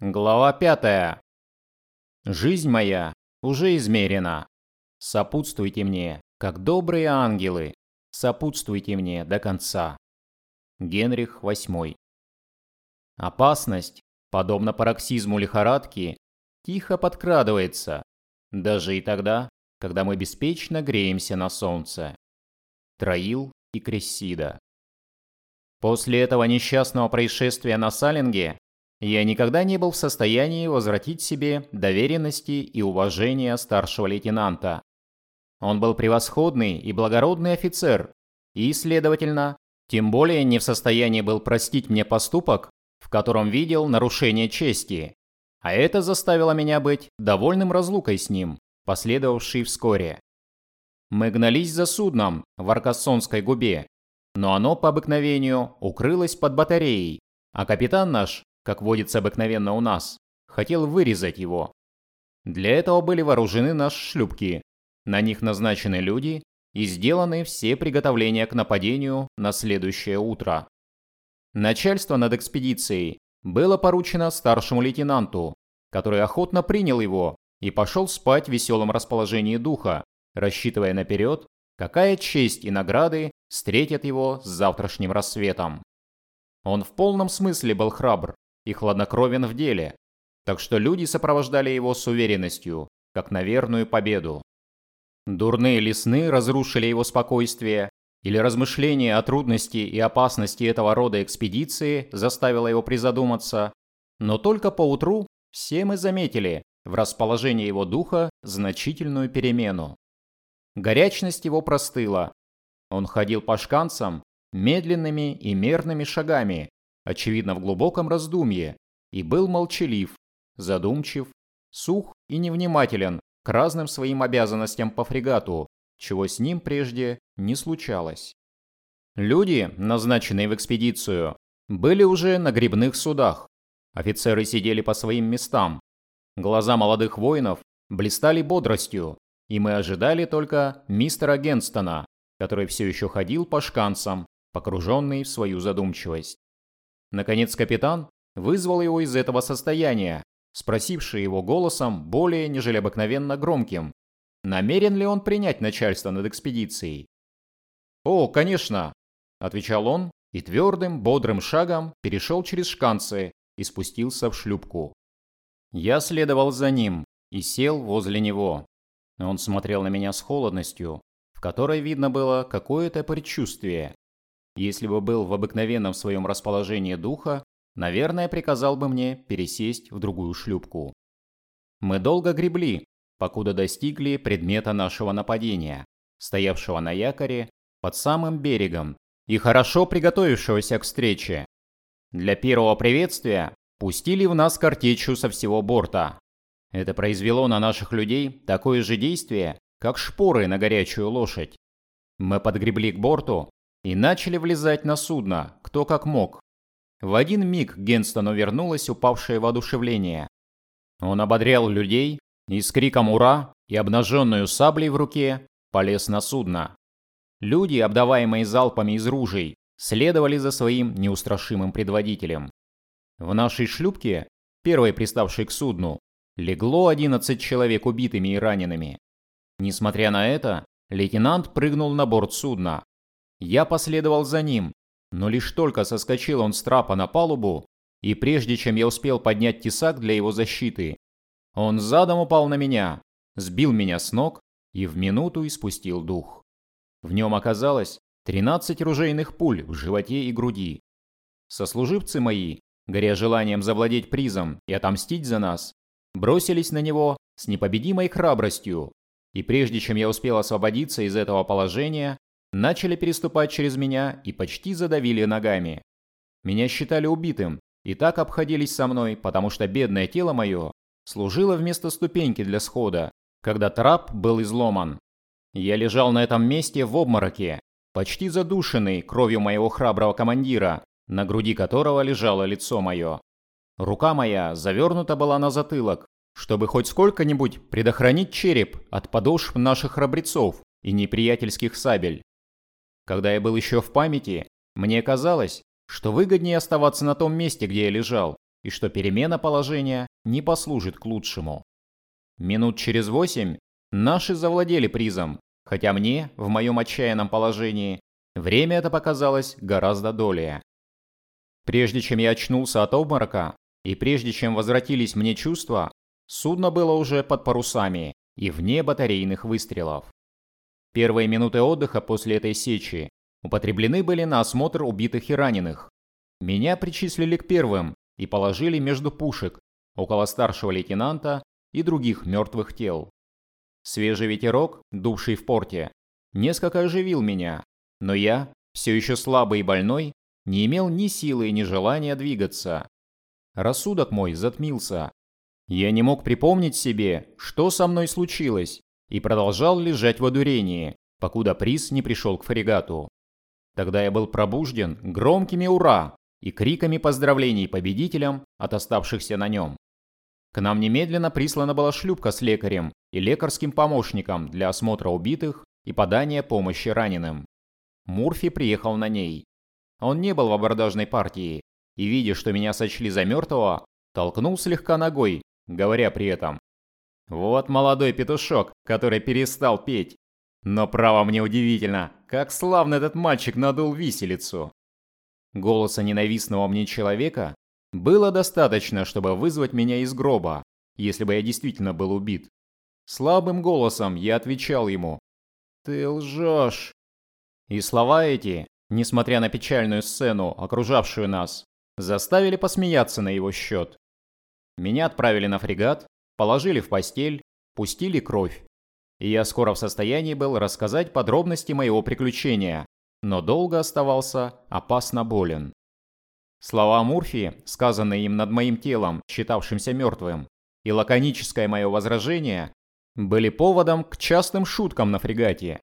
Глава пятая. Жизнь моя уже измерена. Сопутствуйте мне, как добрые ангелы. Сопутствуйте мне до конца. Генрих VIII. Опасность, подобно пароксизму лихорадки, тихо подкрадывается, даже и тогда, когда мы беспечно греемся на солнце. Троил и Крессида. После этого несчастного происшествия на Салинге я никогда не был в состоянии возвратить себе доверенности и уважения старшего лейтенанта. Он был превосходный и благородный офицер, и, следовательно, тем более не в состоянии был простить мне поступок, в котором видел нарушение чести. А это заставило меня быть довольным разлукой с ним, последовавшей вскоре. Мы гнались за судном в Аркассонской губе, но оно по обыкновению укрылось под батареей, а капитан наш, как водится обыкновенно у нас, хотел вырезать его. Для этого были вооружены наши шлюпки, на них назначены люди и сделаны все приготовления к нападению на следующее утро. Начальство над экспедицией было поручено старшему лейтенанту, который охотно принял его и пошел спать в веселом расположении духа, рассчитывая наперед, какая честь и награды встретят его с завтрашним рассветом. Он в полном смысле был храбр и хладнокровен в деле, так что люди сопровождали его с уверенностью, как на верную победу. Дурные лесны разрушили его спокойствие, или размышление о трудности и опасности этого рода экспедиции заставило его призадуматься, но только поутру все мы заметили в расположении его духа значительную перемену. Горячность его простыла. Он ходил по шканцам медленными и мерными шагами, очевидно в глубоком раздумье, и был молчалив, задумчив, сух и невнимателен к разным своим обязанностям по фрегату, чего с ним прежде не случалось. Люди, назначенные в экспедицию, были уже на грибных судах. Офицеры сидели по своим местам. Глаза молодых воинов блистали бодростью, и мы ожидали только мистера Генстона, который все еще ходил по шканцам, погруженный в свою задумчивость. Наконец капитан вызвал его из этого состояния, спросивший его голосом более нежели обыкновенно громким, намерен ли он принять начальство над экспедицией. «О, конечно!» – отвечал он и твердым, бодрым шагом перешел через шканцы и спустился в шлюпку. Я следовал за ним и сел возле него. Он смотрел на меня с холодностью, в которой видно было какое-то предчувствие. Если бы был в обыкновенном своем расположении духа, наверное, приказал бы мне пересесть в другую шлюпку. Мы долго гребли, покуда достигли предмета нашего нападения, стоявшего на якоре под самым берегом и хорошо приготовившегося к встрече. Для первого приветствия пустили в нас картечью со всего борта. Это произвело на наших людей такое же действие, как шпоры на горячую лошадь. Мы подгребли к борту и начали влезать на судно, кто как мог. В один миг Генстону вернулось упавшее воодушевление. Он ободрял людей и с криком «Ура!» и обнаженную саблей в руке полез на судно. Люди, обдаваемые залпами из ружей, следовали за своим неустрашимым предводителем. В нашей шлюпке, первой приставшей к судну, легло 11 человек убитыми и ранеными. Несмотря на это, лейтенант прыгнул на борт судна. Я последовал за ним, но лишь только соскочил он с трапа на палубу, и прежде чем я успел поднять тесак для его защиты, он задом упал на меня, сбил меня с ног и в минуту испустил дух. В нем оказалось 13 ружейных пуль в животе и груди. Сослуживцы мои, горя желанием завладеть призом и отомстить за нас, бросились на него с непобедимой храбростью, и прежде чем я успел освободиться из этого положения, начали переступать через меня и почти задавили ногами. Меня считали убитым и так обходились со мной, потому что бедное тело мое служила вместо ступеньки для схода, когда трап был изломан. Я лежал на этом месте в обмороке, почти задушенный кровью моего храброго командира, на груди которого лежало лицо мое. Рука моя завернута была на затылок, чтобы хоть сколько-нибудь предохранить череп от подошв наших храбрецов и неприятельских сабель. Когда я был еще в памяти, мне казалось, что выгоднее оставаться на том месте, где я лежал, и что перемена положения не послужит к лучшему. Минут через восемь наши завладели призом, хотя мне, в моем отчаянном положении, время это показалось гораздо долее. Прежде чем я очнулся от обморока, и прежде чем возвратились мне чувства, судно было уже под парусами и вне батарейных выстрелов. Первые минуты отдыха после этой сечи употреблены были на осмотр убитых и раненых. Меня причислили к первым и положили между пушек, около старшего лейтенанта и других мертвых тел. Свежий ветерок, дувший в порте, несколько оживил меня, но я, все еще слабый и больной, не имел ни силы, ни желания двигаться. Рассудок мой затмился. Я не мог припомнить себе, что со мной случилось, и продолжал лежать в одурении, покуда приз не пришел к фрегату. Тогда я был пробужден громкими «Ура!» и криками поздравлений победителям от оставшихся на нем. К нам немедленно прислана была шлюпка с лекарем и лекарским помощником для осмотра убитых и подания помощи раненым. Мурфи приехал на ней. Он не был в абордажной партии и, видя, что меня сочли за мертвого, толкнул слегка ногой, говоря при этом «Вот молодой петушок, который перестал петь. Но право мне удивительно, как славно этот мальчик надул виселицу». Голоса ненавистного мне человека было достаточно, чтобы вызвать меня из гроба, если бы я действительно был убит. Слабым голосом я отвечал ему «Ты лжешь». И слова эти, несмотря на печальную сцену, окружавшую нас, заставили посмеяться на его счет. Меня отправили на фрегат, положили в постель, пустили кровь. И я скоро в состоянии был рассказать подробности моего приключения, но долго оставался опасно болен. Слова Мурфи, сказанные им над моим телом, считавшимся мертвым, и лаконическое мое возражение были поводом к частым шуткам на фрегате.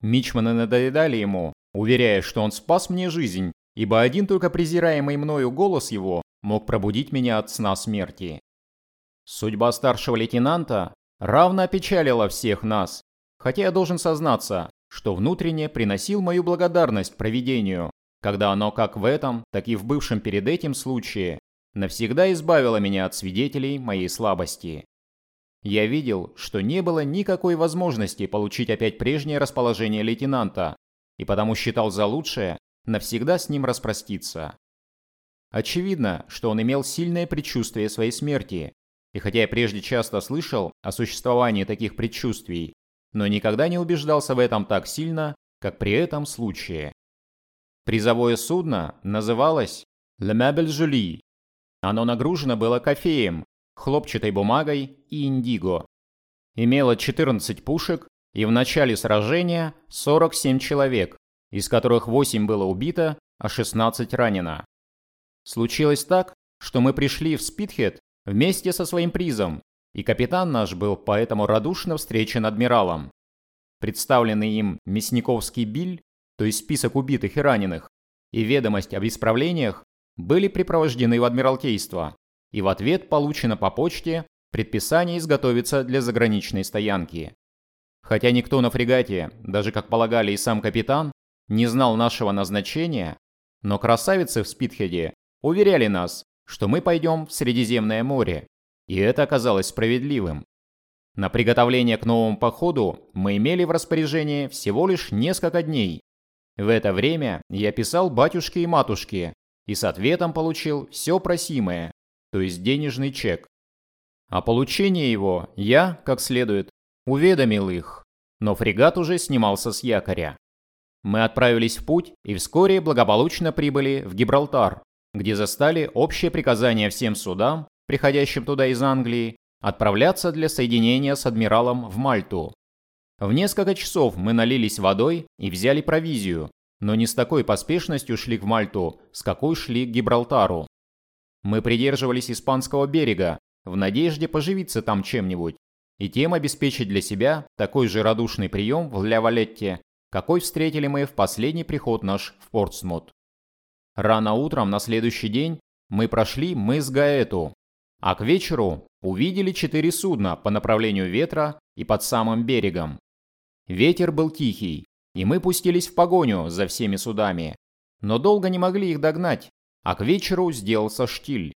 Мичманы надоедали ему, уверяя, что он спас мне жизнь, ибо один только презираемый мною голос его мог пробудить меня от сна смерти. Судьба старшего лейтенанта равно опечалила всех нас, хотя я должен сознаться, что внутренне приносил мою благодарность провидению, когда оно как в этом, так и в бывшем перед этим случае навсегда избавило меня от свидетелей моей слабости. Я видел, что не было никакой возможности получить опять прежнее расположение лейтенанта, и потому считал за лучшее навсегда с ним распроститься. Очевидно, что он имел сильное предчувствие своей смерти, и хотя я прежде часто слышал о существовании таких предчувствий, но никогда не убеждался в этом так сильно, как при этом случае. Призовое судно называлось «Le Meuble Jolie». Оно нагружено было кофеем, хлопчатой бумагой и индиго. Имело 14 пушек и в начале сражения 47 человек, из которых 8 было убито, а 16 ранено. Случилось так, что мы пришли в Спитхед вместе со своим призом, и капитан наш был поэтому радушно встречен адмиралом. Представленный им Мясниковский биль то есть список убитых и раненых, и ведомость об исправлениях были припровождены в Адмиралтейство, и в ответ получено по почте предписание изготовиться для заграничной стоянки. Хотя никто на фрегате, даже как полагали и сам капитан, не знал нашего назначения, но красавицы в Спитхеде уверяли нас, что мы пойдем в Средиземное море, и это оказалось справедливым. На приготовление к новому походу мы имели в распоряжении всего лишь несколько дней, в это время я писал батюшке и матушке и с ответом получил все просимое, то есть денежный чек. О получении его я, как следует, уведомил их, но фрегат уже снимался с якоря. Мы отправились в путь и вскоре благополучно прибыли в Гибралтар, где застали общее приказание всем судам, приходящим туда из Англии, отправляться для соединения с адмиралом в Мальту, в несколько часов мы налились водой и взяли провизию, но не с такой поспешностью шли к Мальту, с какой шли к Гибралтару. Мы придерживались испанского берега, в надежде поживиться там чем-нибудь, и тем обеспечить для себя такой же радушный прием в Ля Валетте, какой встретили мы в последний приход наш в Портсмут. Рано утром на следующий день мы прошли мыс Гаэту, а к вечеру увидели четыре судна по направлению ветра и под самым берегом. Ветер был тихий, и мы пустились в погоню за всеми судами. Но долго не могли их догнать, а к вечеру сделался штиль.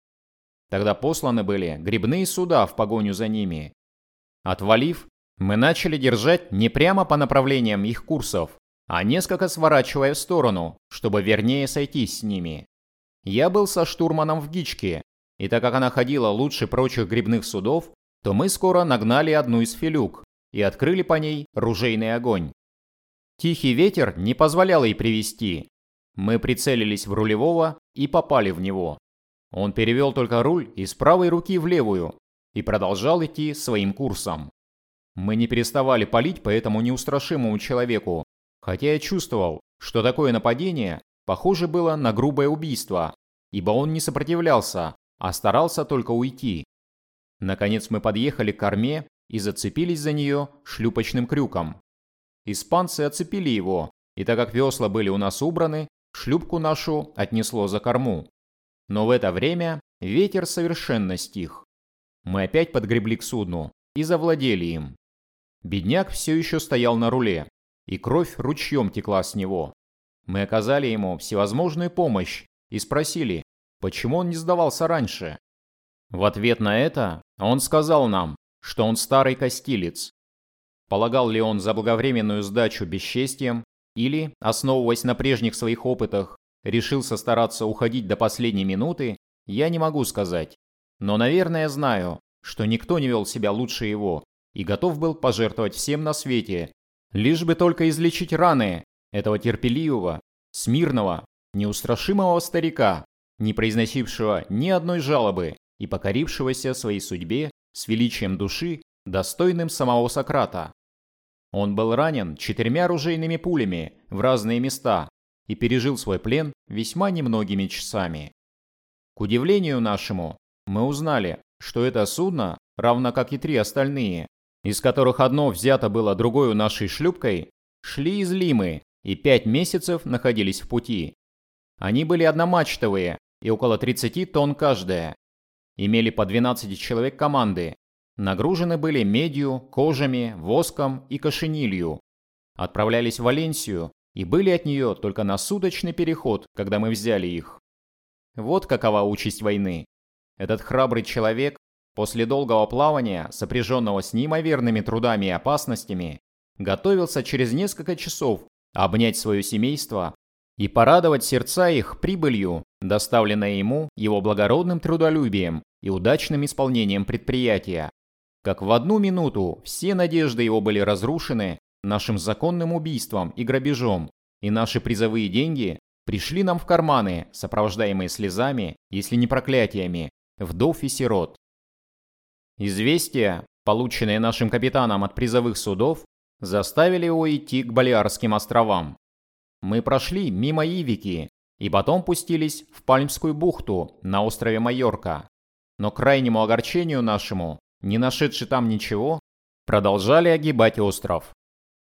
тогда посланы были грибные суда в погоню за ними. Отвалив, мы начали держать не прямо по направлениям их курсов, а несколько сворачивая в сторону, чтобы вернее сойтись с ними. Я был со штурманом в Гичке, и так как она ходила лучше прочих грибных судов, то мы скоро нагнали одну из филюк и открыли по ней ружейный огонь. Тихий ветер не позволял ей привести. Мы прицелились в рулевого и попали в него. Он перевел только руль из правой руки в левую и продолжал идти своим курсом. Мы не переставали палить по этому неустрашимому человеку, хотя я чувствовал, что такое нападение похоже было на грубое убийство, ибо он не сопротивлялся, а старался только уйти. Наконец мы подъехали к корме и зацепились за нее шлюпочным крюком. Испанцы оцепили его, и так как весла были у нас убраны, шлюпку нашу отнесло за корму. Но в это время ветер совершенно стих. Мы опять подгребли к судну и завладели им. Бедняк все еще стоял на руле, и кровь ручьем текла с него. Мы оказали ему всевозможную помощь и спросили, почему он не сдавался раньше. В ответ на это он сказал нам, что он старый костилец. Полагал ли он за благовременную сдачу бесчестием или, основываясь на прежних своих опытах, решился стараться уходить до последней минуты, я не могу сказать. Но, наверное, знаю, что никто не вел себя лучше его и готов был пожертвовать всем на свете, лишь бы только излечить раны этого терпеливого, смирного, неустрашимого старика, не произносившего ни одной жалобы и покорившегося своей судьбе с величием души, достойным самого Сократа. Он был ранен четырьмя оружейными пулями в разные места и пережил свой плен весьма немногими часами. К удивлению нашему, мы узнали, что это судно, равно как и три остальные, из которых одно взято было другой нашей шлюпкой, шли из Лимы и пять месяцев находились в пути. Они были одномачтовые и около 30 тонн каждая. Имели по 12 человек команды. Нагружены были медью, кожами, воском и кошенилью. Отправлялись в Валенсию и были от нее только на суточный переход, когда мы взяли их. Вот какова участь войны. Этот храбрый человек, после долгого плавания, сопряженного с неимоверными трудами и опасностями, готовился через несколько часов обнять свое семейство и порадовать сердца их прибылью, доставленной ему его благородным трудолюбием и удачным исполнением предприятия. Как в одну минуту все надежды его были разрушены нашим законным убийством и грабежом, и наши призовые деньги пришли нам в карманы, сопровождаемые слезами, если не проклятиями, вдов и сирот. Известия, полученные нашим капитаном от призовых судов, заставили его идти к Балиарским островам. Мы прошли мимо Ивики и потом пустились в Пальмскую бухту на острове Майорка. Но к крайнему огорчению нашему, не нашедши там ничего, продолжали огибать остров.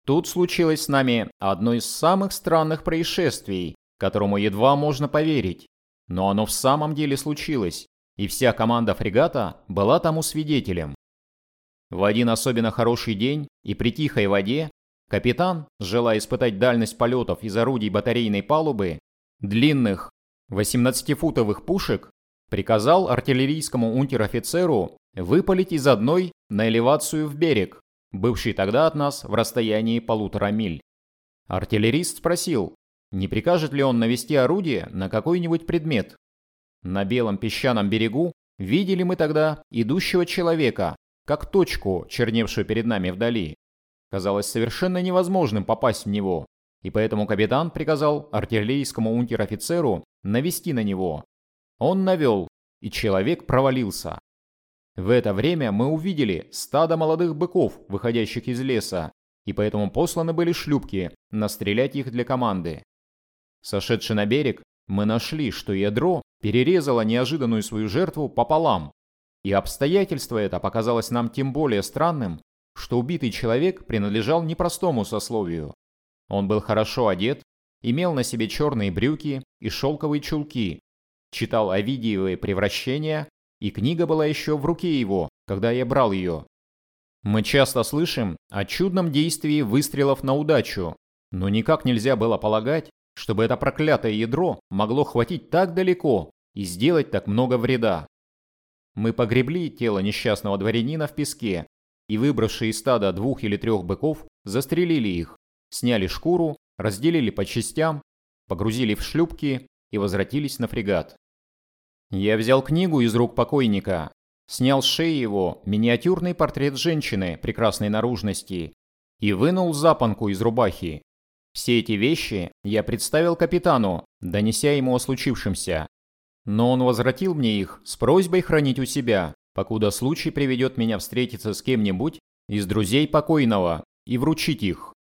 Тут случилось с нами одно из самых странных происшествий, которому едва можно поверить. Но оно в самом деле случилось, и вся команда фрегата была тому свидетелем. В один особенно хороший день и при тихой воде капитан, желая испытать дальность полетов из орудий батарейной палубы, длинных 18-футовых пушек, приказал артиллерийскому унтер-офицеру выпалить из одной на элевацию в берег, бывший тогда от нас в расстоянии полутора миль. Артиллерист спросил, не прикажет ли он навести орудие на какой-нибудь предмет. На белом песчаном берегу видели мы тогда идущего человека, как точку, черневшую перед нами вдали. Казалось совершенно невозможным попасть в него, и поэтому капитан приказал артиллерийскому унтер-офицеру навести на него. Он навел, и человек провалился. В это время мы увидели стадо молодых быков, выходящих из леса, и поэтому посланы были шлюпки настрелять их для команды. Сошедши на берег, мы нашли, что ядро перерезало неожиданную свою жертву пополам. И обстоятельство это показалось нам тем более странным, что убитый человек принадлежал непростому сословию. Он был хорошо одет, имел на себе черные брюки и шелковые чулки, читал Овидиевые превращения и книга была еще в руке его, когда я брал ее. Мы часто слышим о чудном действии выстрелов на удачу, но никак нельзя было полагать, чтобы это проклятое ядро могло хватить так далеко и сделать так много вреда. мы погребли тело несчастного дворянина в песке и, выбравшие из стада двух или трех быков, застрелили их, сняли шкуру, разделили по частям, погрузили в шлюпки и возвратились на фрегат. Я взял книгу из рук покойника, снял с шеи его миниатюрный портрет женщины прекрасной наружности и вынул запонку из рубахи. Все эти вещи я представил капитану, донеся ему о случившемся. Но он возвратил мне их с просьбой хранить у себя, покуда случай приведет меня встретиться с кем-нибудь из друзей покойного и вручить их.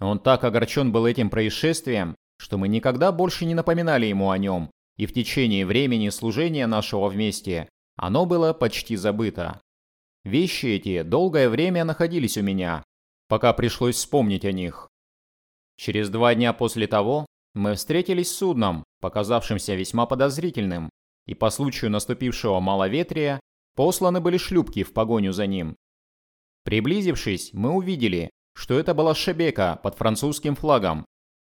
Он так огорчен был этим происшествием, что мы никогда больше не напоминали ему о нем, и в течение времени служения нашего вместе оно было почти забыто. Вещи эти долгое время находились у меня, пока пришлось вспомнить о них. Через два дня после того мы встретились с судном, показавшимся весьма подозрительным, и по случаю наступившего маловетрия посланы были шлюпки в погоню за ним. Приблизившись, мы увидели, что это была Шебека под французским флагом,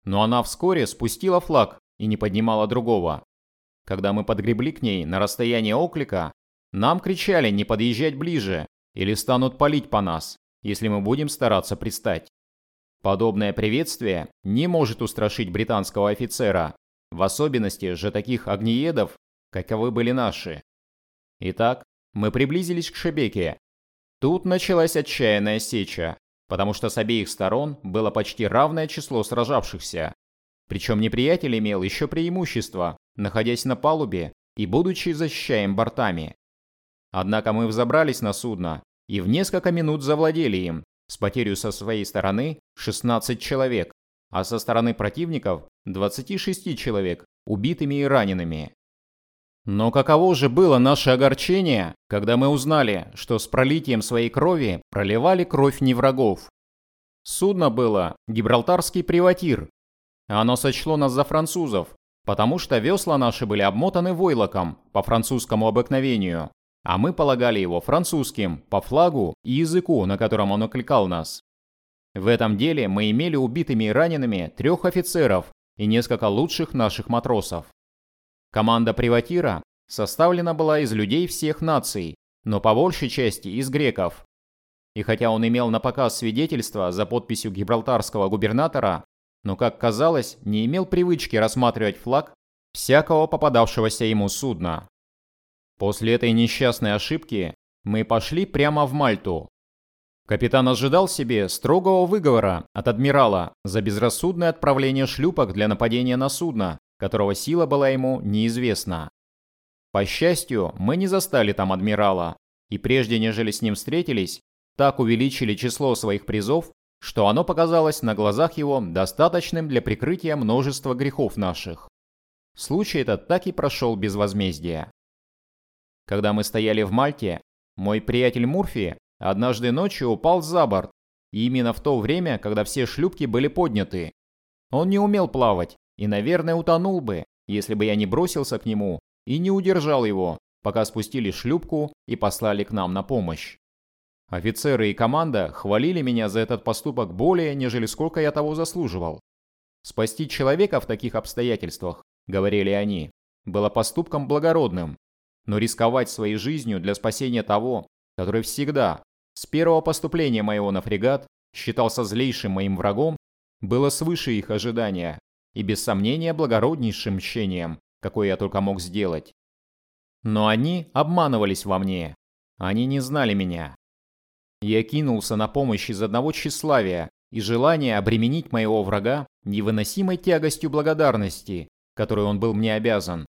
но она вскоре спустила флаг и не поднимала другого. Когда мы подгребли к ней на расстояние оклика, нам кричали не подъезжать ближе или станут палить по нас, если мы будем стараться пристать. Подобное приветствие не может устрашить британского офицера, в особенности же таких огнеедов, каковы были наши. Итак, мы приблизились к Шебеке. Тут началась отчаянная сеча, потому что с обеих сторон было почти равное число сражавшихся. Причем неприятель имел еще преимущество, находясь на палубе и будучи защищаем бортами. Однако мы взобрались на судно и в несколько минут завладели им, с потерей со своей стороны 16 человек, а со стороны противников 26 человек, убитыми и ранеными. Но каково же было наше огорчение, когда мы узнали, что с пролитием своей крови проливали кровь не врагов. Судно было гибралтарский приватир. Оно сочло нас за французов, потому что весла наши были обмотаны войлоком по французскому обыкновению, а мы полагали его французским по флагу и языку, на котором он окликал нас. В этом деле мы имели убитыми и ранеными трех офицеров и несколько лучших наших матросов. Команда приватира составлена была из людей всех наций, но по большей части из греков. И хотя он имел на показ свидетельство за подписью гибралтарского губернатора, но, как казалось, не имел привычки рассматривать флаг всякого попадавшегося ему судна. После этой несчастной ошибки мы пошли прямо в Мальту. Капитан ожидал себе строгого выговора от адмирала за безрассудное отправление шлюпок для нападения на судно, которого сила была ему неизвестна. По счастью, мы не застали там адмирала, и прежде нежели с ним встретились, так увеличили число своих призов, что оно показалось на глазах его достаточным для прикрытия множества грехов наших. Случай этот так и прошел без возмездия. Когда мы стояли в Мальте, мой приятель Мурфи однажды ночью упал за борт, и именно в то время, когда все шлюпки были подняты. Он не умел плавать и, наверное, утонул бы, если бы я не бросился к нему и не удержал его, пока спустили шлюпку и послали к нам на помощь. Офицеры и команда хвалили меня за этот поступок более, нежели сколько я того заслуживал. Спасти человека в таких обстоятельствах, говорили они, было поступком благородным, но рисковать своей жизнью для спасения того, который всегда, с первого поступления моего на фрегат, считался злейшим моим врагом, было свыше их ожидания и без сомнения благороднейшим мщением, какое я только мог сделать. Но они обманывались во мне. Они не знали меня. Я кинулся на помощь из одного тщеславия и желания обременить моего врага невыносимой тягостью благодарности, которой он был мне обязан.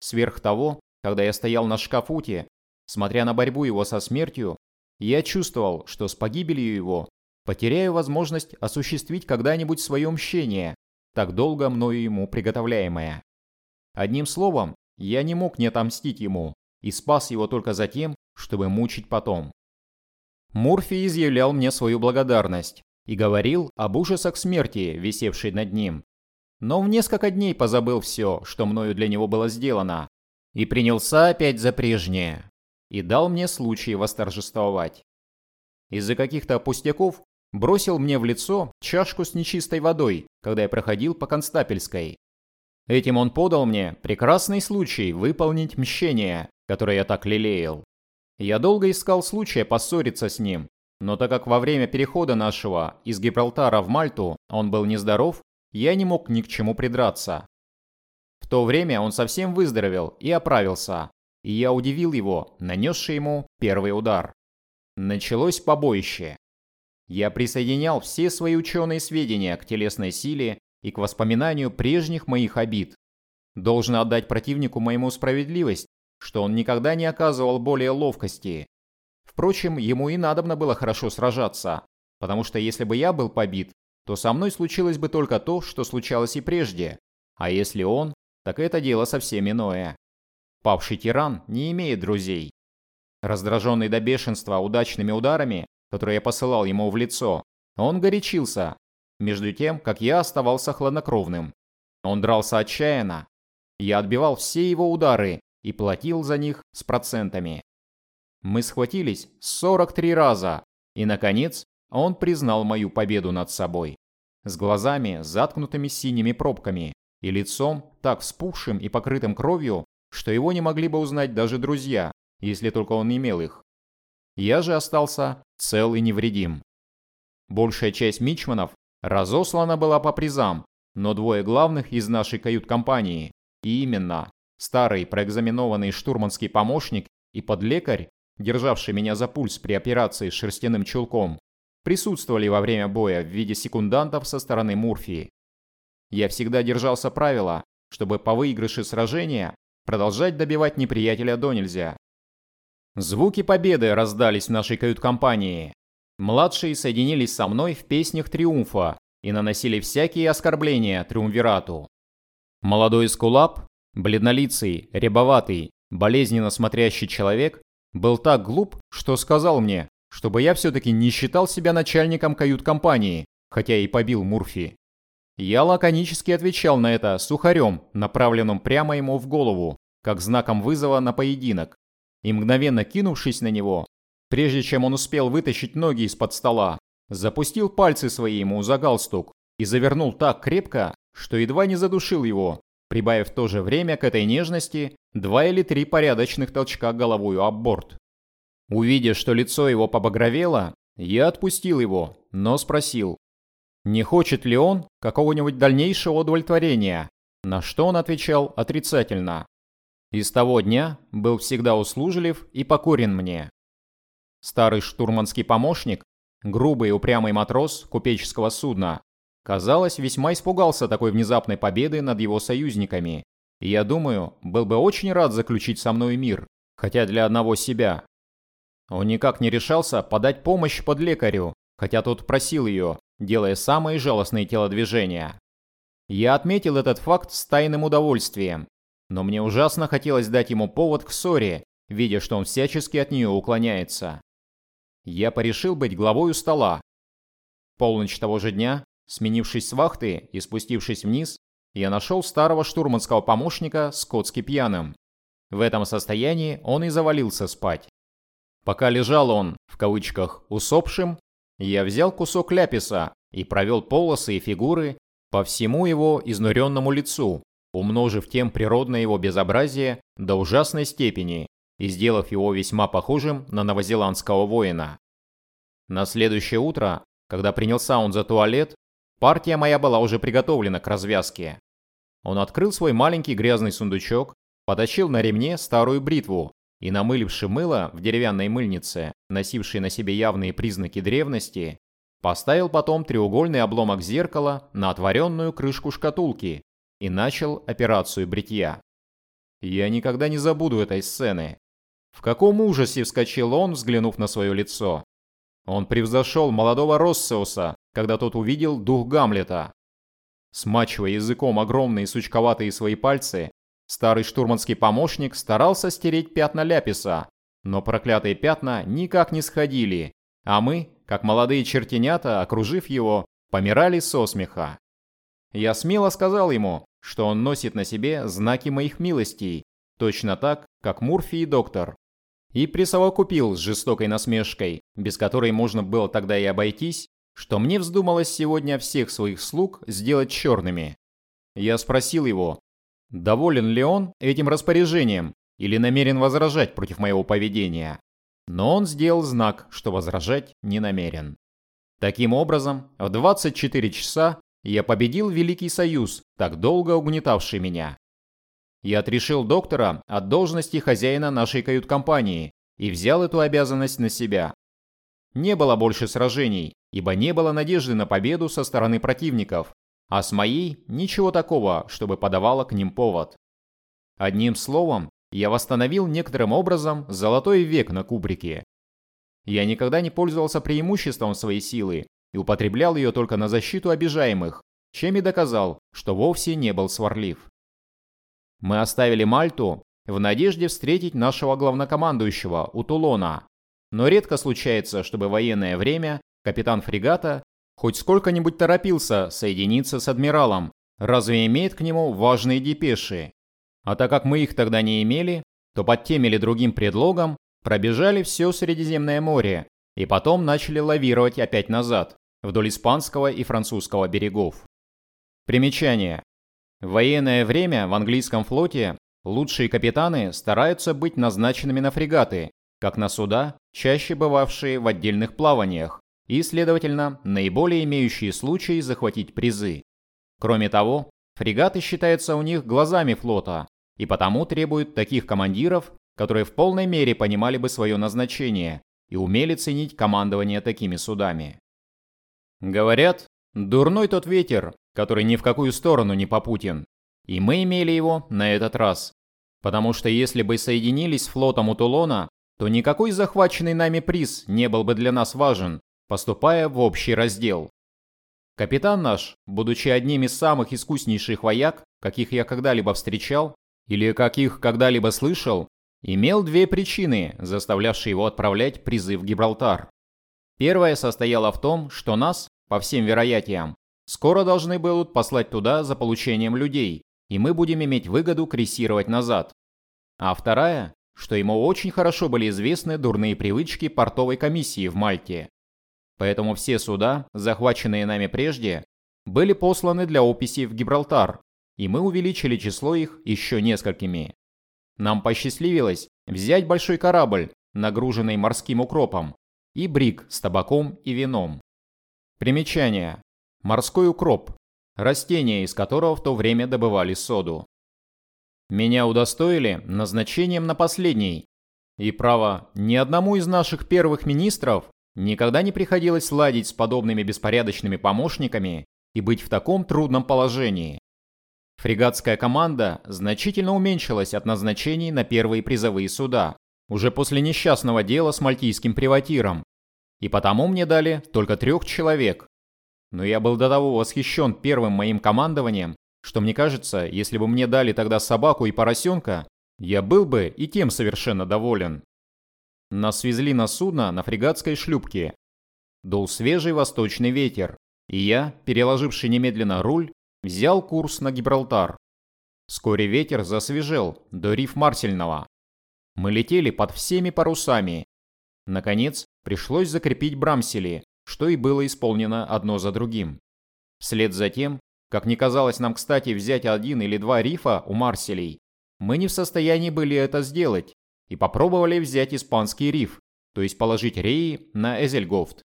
Сверх того, когда я стоял на шкафуте, смотря на борьбу его со смертью, я чувствовал, что с погибелью его потеряю возможность осуществить когда-нибудь свое мщение, так долго мною ему приготовляемое. Одним словом, я не мог не отомстить ему и спас его только за тем, чтобы мучить потом. Мурфи изъявлял мне свою благодарность и говорил об ужасах смерти, висевшей над ним. Но в несколько дней позабыл все, что мною для него было сделано, и принялся опять за прежнее, и дал мне случай восторжествовать. Из-за каких-то пустяков бросил мне в лицо чашку с нечистой водой, когда я проходил по Констапельской. Этим он подал мне прекрасный случай выполнить мщение, которое я так лелеял. Я долго искал случая поссориться с ним, но так как во время перехода нашего из Гибралтара в Мальту он был нездоров, я не мог ни к чему придраться. То время он совсем выздоровел и оправился, и я удивил его, нанесший ему первый удар. Началось побоище. Я присоединял все свои ученые сведения к телесной силе и к воспоминанию прежних моих обид. Должен отдать противнику моему справедливость, что он никогда не оказывал более ловкости. Впрочем, ему и надобно было хорошо сражаться, потому что если бы я был побит, то со мной случилось бы только то, что случалось и прежде. А если он, так это дело совсем иное. Павший тиран не имеет друзей. Раздраженный до бешенства удачными ударами, которые я посылал ему в лицо, он горячился, между тем, как я оставался хладнокровным. Он дрался отчаянно. Я отбивал все его удары и платил за них с процентами. Мы схватились 43 раза, и, наконец, он признал мою победу над собой. С глазами, заткнутыми синими пробками, и лицом, так вспухшим и покрытым кровью, что его не могли бы узнать даже друзья, если только он имел их. Я же остался цел и невредим. Большая часть мичманов разослана была по призам, но двое главных из нашей кают-компании, и именно старый проэкзаменованный штурманский помощник и подлекарь, державший меня за пульс при операции с шерстяным чулком, присутствовали во время боя в виде секундантов со стороны Мурфии. Я всегда держался правила, чтобы по выигрыше сражения продолжать добивать неприятеля до нельзя. Звуки победы раздались в нашей кают-компании. Младшие соединились со мной в песнях триумфа и наносили всякие оскорбления триумвирату. Молодой скулап, бледнолицый, рябоватый, болезненно смотрящий человек, был так глуп, что сказал мне, чтобы я все-таки не считал себя начальником кают-компании, хотя и побил Мурфи. Я лаконически отвечал на это сухарем, направленным прямо ему в голову, как знаком вызова на поединок, и мгновенно кинувшись на него, прежде чем он успел вытащить ноги из-под стола, запустил пальцы свои ему за галстук и завернул так крепко, что едва не задушил его, прибавив в то же время к этой нежности два или три порядочных толчка головою об борт. Увидев, что лицо его побагровело, я отпустил его, но спросил, не хочет ли он какого-нибудь дальнейшего удовлетворения, на что он отвечал отрицательно. И с того дня был всегда услужлив и покорен мне. Старый штурманский помощник, грубый и упрямый матрос купеческого судна, казалось, весьма испугался такой внезапной победы над его союзниками. И я думаю, был бы очень рад заключить со мной мир, хотя для одного себя. Он никак не решался подать помощь под лекарю, хотя тот просил ее, делая самые жалостные телодвижения. Я отметил этот факт с тайным удовольствием, но мне ужасно хотелось дать ему повод к ссоре, видя, что он всячески от нее уклоняется. Я порешил быть главой у стола. Полночь того же дня, сменившись с вахты и спустившись вниз, я нашел старого штурманского помощника скотски пьяным. В этом состоянии он и завалился спать. Пока лежал он, в кавычках, усопшим, я взял кусок ляписа и провел полосы и фигуры по всему его изнуренному лицу, умножив тем природное его безобразие до ужасной степени и сделав его весьма похожим на новозеландского воина. На следующее утро, когда принялся он за туалет, партия моя была уже приготовлена к развязке. Он открыл свой маленький грязный сундучок, потащил на ремне старую бритву и намыливший мыло в деревянной мыльнице, носившей на себе явные признаки древности, поставил потом треугольный обломок зеркала на отворенную крышку шкатулки и начал операцию бритья. Я никогда не забуду этой сцены. В каком ужасе вскочил он, взглянув на свое лицо. Он превзошел молодого Россеуса, когда тот увидел дух Гамлета. Смачивая языком огромные сучковатые свои пальцы, Старый штурманский помощник старался стереть пятна ляписа, но проклятые пятна никак не сходили, а мы, как молодые чертенята, окружив его, помирали со смеха. Я смело сказал ему, что он носит на себе знаки моих милостей, точно так, как Мурфи и доктор. И присовокупил с жестокой насмешкой, без которой можно было тогда и обойтись, что мне вздумалось сегодня всех своих слуг сделать черными. Я спросил его, Доволен ли он этим распоряжением или намерен возражать против моего поведения. Но он сделал знак, что возражать не намерен. Таким образом, в 24 часа я победил Великий Союз, так долго угнетавший меня. Я отрешил доктора от должности хозяина нашей кают-компании и взял эту обязанность на себя. Не было больше сражений, ибо не было надежды на победу со стороны противников, а с моей ничего такого, чтобы подавало к ним повод. Одним словом, я восстановил некоторым образом золотой век на кубрике. Я никогда не пользовался преимуществом своей силы и употреблял ее только на защиту обижаемых, чем и доказал, что вовсе не был сварлив. Мы оставили Мальту в надежде встретить нашего главнокомандующего у Тулона. Но редко случается, чтобы военное время капитан фрегата хоть сколько-нибудь торопился соединиться с адмиралом, разве имеет к нему важные депеши. А так как мы их тогда не имели, то под тем или другим предлогом пробежали все Средиземное море и потом начали лавировать опять назад, вдоль испанского и французского берегов. Примечание. В военное время в английском флоте лучшие капитаны стараются быть назначенными на фрегаты, как на суда, чаще бывавшие в отдельных плаваниях, и, следовательно, наиболее имеющие случай захватить призы. Кроме того, фрегаты считаются у них глазами флота, и потому требуют таких командиров, которые в полной мере понимали бы свое назначение и умели ценить командование такими судами. Говорят, дурной тот ветер, который ни в какую сторону не попутен. И мы имели его на этот раз. Потому что если бы соединились с флотом у Тулона, то никакой захваченный нами приз не был бы для нас важен, поступая в общий раздел. Капитан наш, будучи одним из самых искуснейших вояк, каких я когда-либо встречал, или каких когда-либо слышал, имел две причины, заставлявшие его отправлять призы в Гибралтар. Первая состояла в том, что нас, по всем вероятиям, Скоро должны будут послать туда за получением людей, и мы будем иметь выгоду крейсировать назад. А вторая, что ему очень хорошо были известны дурные привычки портовой комиссии в Мальте. Поэтому все суда, захваченные нами прежде, были посланы для описи в Гибралтар, и мы увеличили число их еще несколькими. Нам посчастливилось взять большой корабль, нагруженный морским укропом, и брик с табаком и вином. Примечание. Морской укроп, растение, из которого в то время добывали соду. Меня удостоили назначением на последний. И право, ни одному из наших первых министров никогда не приходилось ладить с подобными беспорядочными помощниками и быть в таком трудном положении. Фрегатская команда значительно уменьшилась от назначений на первые призовые суда, уже после несчастного дела с мальтийским приватиром. И потому мне дали только трех человек, но я был до того восхищен первым моим командованием, что мне кажется, если бы мне дали тогда собаку и поросенка, я был бы и тем совершенно доволен. Нас свезли на судно на фрегатской шлюпке. Дул свежий восточный ветер, и я, переложивший немедленно руль, взял курс на Гибралтар. Вскоре ветер засвежел до риф Марсельного. Мы летели под всеми парусами. Наконец, пришлось закрепить брамсели, что и было исполнено одно за другим. Вслед за тем, как не казалось нам кстати взять один или два рифа у Марселей, мы не в состоянии были это сделать и попробовали взять испанский риф, то есть положить реи на Эзельгофт.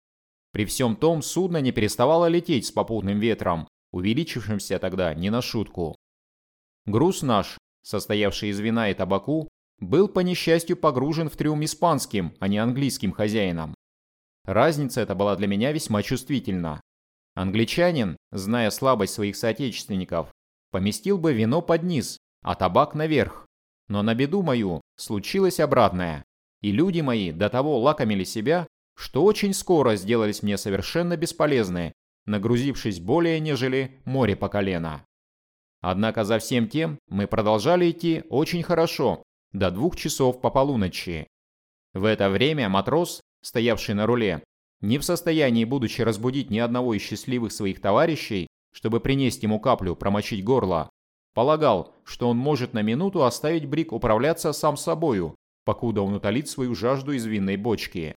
При всем том судно не переставало лететь с попутным ветром, увеличившимся тогда не на шутку. Груз наш, состоявший из вина и табаку, был по несчастью погружен в трюм испанским, а не английским хозяином. Разница эта была для меня весьма чувствительна. Англичанин, зная слабость своих соотечественников, поместил бы вино под низ, а табак наверх. Но на беду мою случилось обратное, и люди мои до того лакомили себя, что очень скоро сделались мне совершенно бесполезны, нагрузившись более нежели море по колено. Однако за всем тем мы продолжали идти очень хорошо, до двух часов по полуночи. В это время матрос, стоявший на руле, не в состоянии, будучи разбудить ни одного из счастливых своих товарищей, чтобы принести ему каплю промочить горло, полагал, что он может на минуту оставить Брик управляться сам собою, покуда он утолит свою жажду из винной бочки.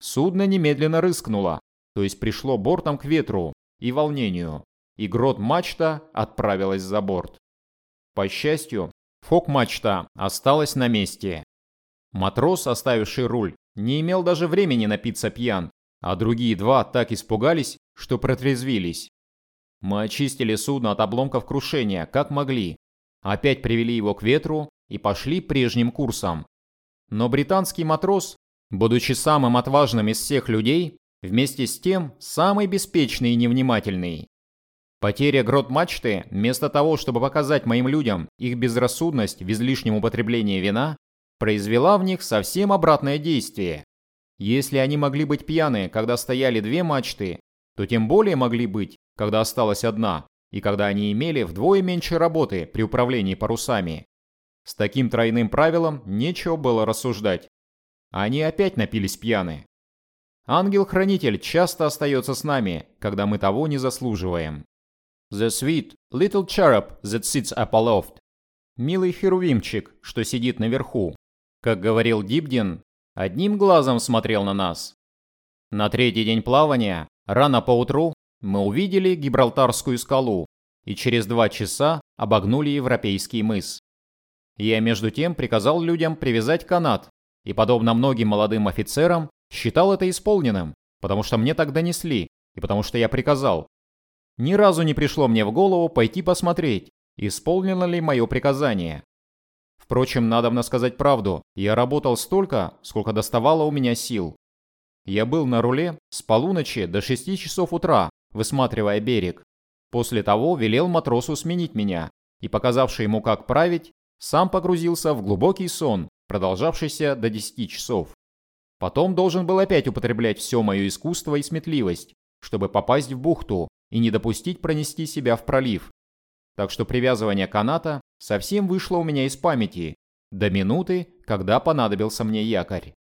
Судно немедленно рыскнуло, то есть пришло бортом к ветру и волнению, и грот мачта отправилась за борт. По счастью, Фок-мачта осталась на месте. Матрос, оставивший руль, не имел даже времени напиться пьян, а другие два так испугались, что протрезвились. Мы очистили судно от обломков крушения, как могли, опять привели его к ветру и пошли прежним курсом. Но британский матрос, будучи самым отважным из всех людей, вместе с тем самый беспечный и невнимательный. Потеря грот мачты, вместо того, чтобы показать моим людям их безрассудность в излишнем употреблении вина, произвела в них совсем обратное действие. Если они могли быть пьяны, когда стояли две мачты, то тем более могли быть, когда осталась одна, и когда они имели вдвое меньше работы при управлении парусами. С таким тройным правилом нечего было рассуждать. Они опять напились пьяны. Ангел-хранитель часто остается с нами, когда мы того не заслуживаем. The sweet little cherub that sits up aloft. Милый херувимчик, что сидит наверху. Как говорил Дибдин, одним глазом смотрел на нас. На третий день плавания, рано поутру, мы увидели Гибралтарскую скалу и через два часа обогнули Европейский мыс. Я между тем приказал людям привязать канат и, подобно многим молодым офицерам, считал это исполненным, потому что мне так донесли и потому что я приказал. Ни разу не пришло мне в голову пойти посмотреть, исполнено ли мое приказание. Впрочем, надо сказать правду, я работал столько, сколько доставало у меня сил. Я был на руле с полуночи до 6 часов утра, высматривая берег. После того велел матросу сменить меня, и, показавший ему, как править, сам погрузился в глубокий сон, продолжавшийся до 10 часов. Потом должен был опять употреблять все мое искусство и сметливость, чтобы попасть в бухту и не допустить пронести себя в пролив. Так что привязывание каната совсем вышло у меня из памяти, до минуты, когда понадобился мне якорь.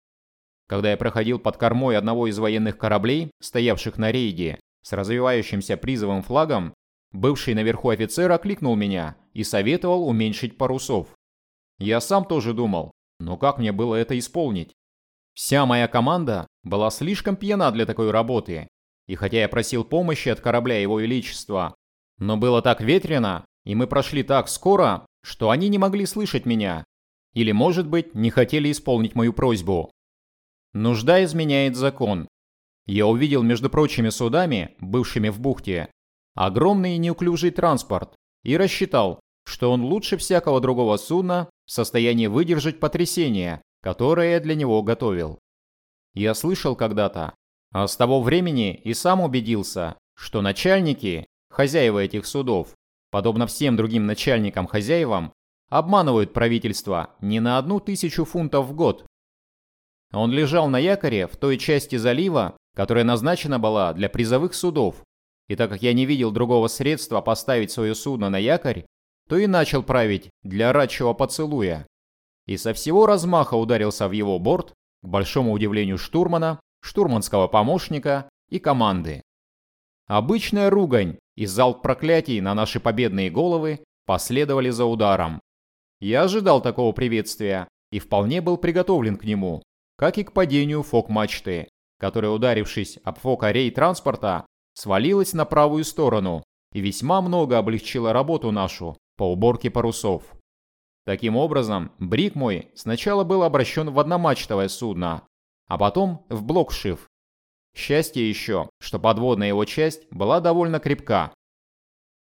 Когда я проходил под кормой одного из военных кораблей, стоявших на рейде, с развивающимся призовым флагом, бывший наверху офицер окликнул меня и советовал уменьшить парусов. Я сам тоже думал, но как мне было это исполнить? Вся моя команда была слишком пьяна для такой работы, и хотя я просил помощи от корабля Его Величества, но было так ветрено, и мы прошли так скоро, что они не могли слышать меня, или, может быть, не хотели исполнить мою просьбу. Нужда изменяет закон, я увидел между прочими судами, бывшими в бухте, огромный и неуклюжий транспорт и рассчитал, что он лучше всякого другого судна в состоянии выдержать потрясение, которое я для него готовил. Я слышал когда-то, а с того времени и сам убедился, что начальники, хозяева этих судов, подобно всем другим начальникам-хозяевам, обманывают правительство не на одну тысячу фунтов в год. Он лежал на якоре в той части залива, которая назначена была для призовых судов, и так как я не видел другого средства поставить свое судно на якорь, то и начал править для радчего поцелуя. И со всего размаха ударился в его борт, к большому удивлению штурмана, штурманского помощника и команды. Обычная ругань и залп проклятий на наши победные головы последовали за ударом. Я ожидал такого приветствия и вполне был приготовлен к нему, как и к падению фок-мачты которая, ударившись об фокарей транспорта, свалилась на правую сторону и весьма много облегчила работу нашу по уборке парусов. Таким образом, брик мой сначала был обращен в одномачтовое судно, а потом в блокшиф. Счастье еще, что подводная его часть была довольно крепка.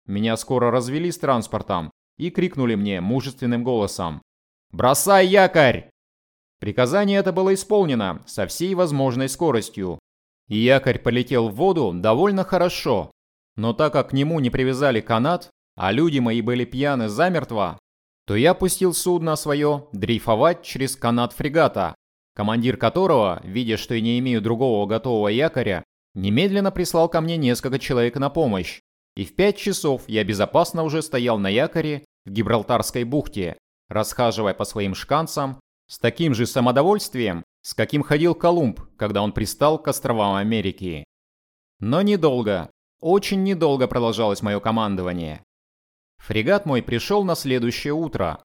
Меня скоро развели с транспортом и крикнули мне мужественным голосом «Бросай якорь!» Приказание это было исполнено со всей возможной скоростью. Якорь полетел в воду довольно хорошо. Но так как к нему не привязали канат, а люди мои были пьяны замертво, то я пустил судно свое дрейфовать через канат фрегата, командир которого, видя, что я не имею другого готового якоря, немедленно прислал ко мне несколько человек на помощь. И в пять часов я безопасно уже стоял на якоре в Гибралтарской бухте, расхаживая по своим шканцам с таким же самодовольствием, с каким ходил Колумб, когда он пристал к островам Америки. Но недолго, очень недолго продолжалось мое командование. Фрегат мой пришел на следующее утро.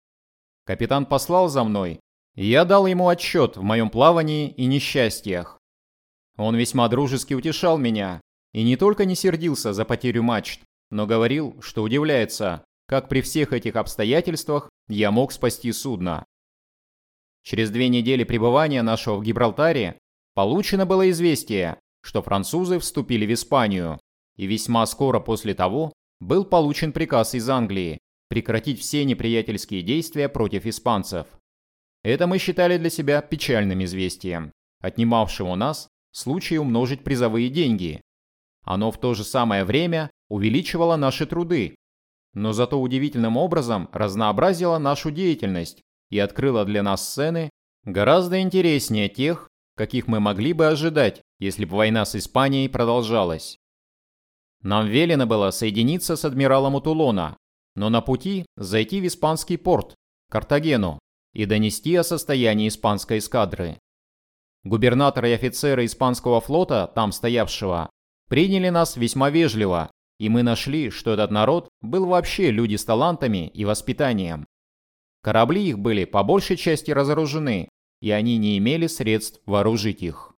Капитан послал за мной, и я дал ему отчет в моем плавании и несчастьях. Он весьма дружески утешал меня и не только не сердился за потерю мачт, но говорил, что удивляется, как при всех этих обстоятельствах я мог спасти судно. Через две недели пребывания нашего в Гибралтаре получено было известие, что французы вступили в Испанию, и весьма скоро после того был получен приказ из Англии прекратить все неприятельские действия против испанцев. Это мы считали для себя печальным известием, отнимавшим у нас случай умножить призовые деньги. Оно в то же самое время увеличивало наши труды, но зато удивительным образом разнообразило нашу деятельность и открыло для нас сцены гораздо интереснее тех, каких мы могли бы ожидать, если бы война с Испанией продолжалась. Нам велено было соединиться с адмиралом Утулона, но на пути зайти в испанский порт, Картагену, и донести о состоянии испанской эскадры. Губернатор и офицеры испанского флота, там стоявшего, приняли нас весьма вежливо, и мы нашли, что этот народ был вообще люди с талантами и воспитанием. Корабли их были по большей части разоружены, и они не имели средств вооружить их.